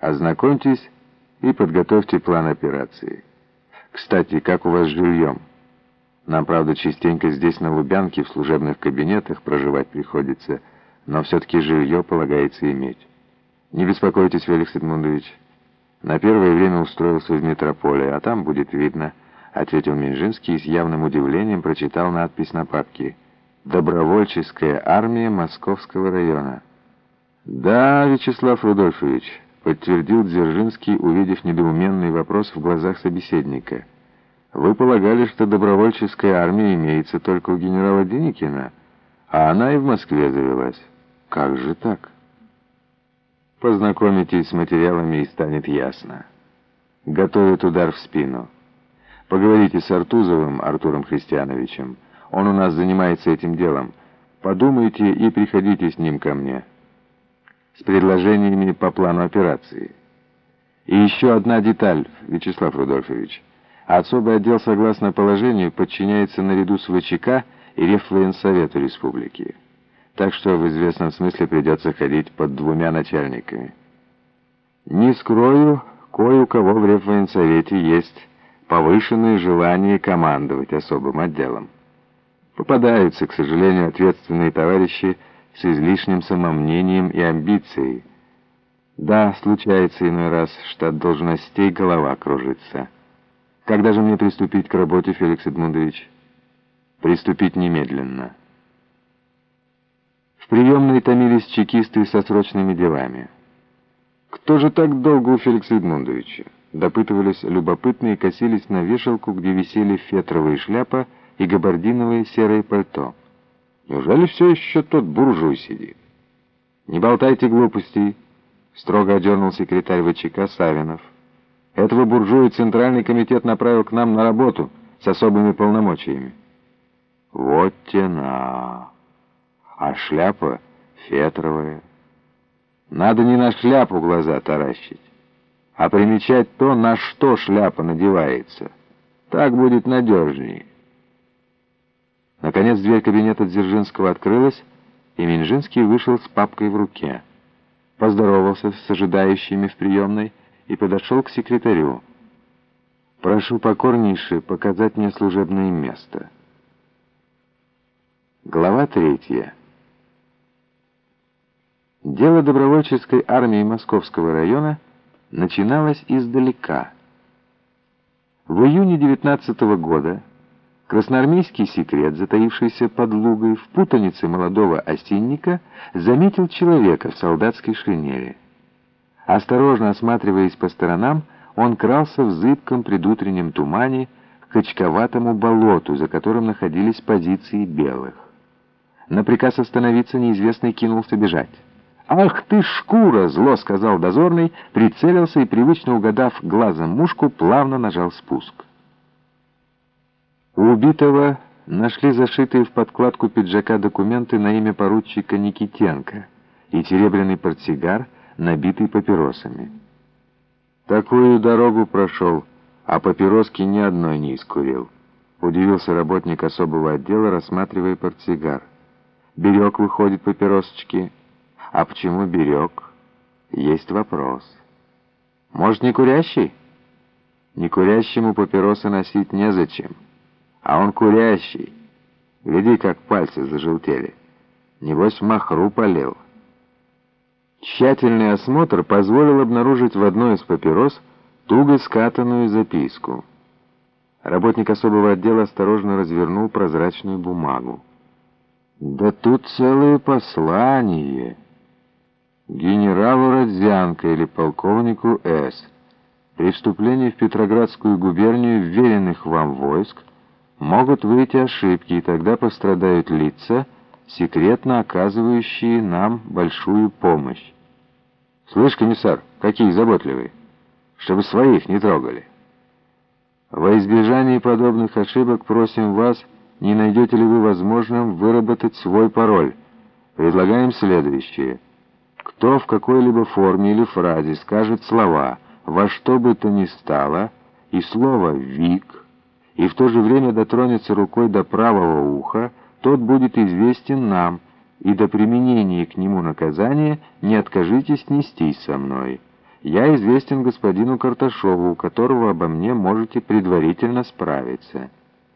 Ознакомьтесь и подготовьте план операции. Кстати, как у вас с жильем? Нам, правда, частенько здесь на Лубянке в служебных кабинетах проживать приходится, но все-таки жилье полагается иметь. Не беспокойтесь, Феликс Эдмундович. На первое время устроился в метрополе, а там будет видно, ответил Минжинский и с явным удивлением прочитал надпись на папке «Добровольческая армия Московского района». «Да, Вячеслав Рудольфович», — подтвердил Дзержинский, увидев недоуменный вопрос в глазах собеседника. «Вы полагали, что добровольческая армия имеется только у генерала Деникина, а она и в Москве завелась. Как же так?» Познакомитесь с материалами и станет ясно. Готовят удар в спину. Поговорите с Артузовым Артуром Христиановичем. Он у нас занимается этим делом. Подумайте и приходите с ним ко мне. С предложениями по плану операции. И еще одна деталь, Вячеслав Рудольфович. Особый отдел, согласно положению, подчиняется наряду с ВЧК и Реввоенсовету Республики так что в известном смысле придется ходить под двумя начальниками. Не скрою, кое у кого в Реввоенсовете есть повышенное желание командовать особым отделом. Попадаются, к сожалению, ответственные товарищи с излишним самомнением и амбицией. Да, случается иной раз, что от должностей голова кружится. Когда же мне приступить к работе, Феликс Эдмундович? Приступить немедленно. В приемной томились чекисты со срочными делами. «Кто же так долго у Феликса Эдмундовича?» Допытывались любопытные и косились на вешалку, где висели фетровые шляпа и габардиновые серые пальто. «Неужели все еще тот буржуй сидит?» «Не болтайте глупостей», — строго одернул секретарь ВЧК Савинов. «Этого буржуя Центральный комитет направил к нам на работу с особыми полномочиями». «Вот тена!» а шляпа фетровая. Надо не на шляпу глаза таращить, а примечать то, на что шляпа надевается. Так будет надежнее. Наконец дверь кабинета Дзержинского открылась, и Минжинский вышел с папкой в руке. Поздоровался с ожидающими в приемной и подошел к секретарю. «Прошу покорнейше показать мне служебное место». Глава третья. Дело добровольческой армии Московского района начиналось издалека. В июне 19 года красноармейский секрет, затаившийся под лугой в путанице молодого осинника, заметил человека в солдатской шинели. Осторожно осматриваясь по сторонам, он крался в зыбком предутреннем тумане к качковатому болоту, за которым находились позиции белых. На приказ остановиться неизвестный кинулся бежать. «Ах ты, шкура!» — зло сказал дозорный, прицелился и, привычно угадав глазом мушку, плавно нажал спуск. У убитого нашли зашитые в подкладку пиджака документы на имя поручика Никитенко и серебряный портсигар, набитый папиросами. Такую дорогу прошел, а папироски ни одной не искурил. Удивился работник особого отдела, рассматривая портсигар. Берег, выходит, папиросочки — а почему берег? Есть вопрос. Может, не курящий? Не курящему папиросы носить незачем. А он курящий. Гляди, как пальцы зажелтели. Небось, махру полил. Тщательный осмотр позволил обнаружить в одной из папирос туго скатанную записку. Работник особого отдела осторожно развернул прозрачную бумагу. «Да тут целое послание!» генералу Родзянко или полковнику С. При вступлении в Петроградскую губернию веренных вам войск могут выйти ошибки, и тогда пострадают лица, секретно оказывающие нам большую помощь. Слышь, комиссар, какие заботливые, чтобы своих не трогали. Во избежание подобных ошибок просим вас, не найдете ли вы возможным выработать свой пароль. Предлагаем следующее — кто в какой-либо форме или фразе скажет слова «во что бы то ни стало» и слово «вик», и в то же время дотронется рукой до правого уха, тот будет известен нам, и до применения к нему наказания не откажитесь нестись со мной. Я известен господину Карташову, у которого обо мне можете предварительно справиться.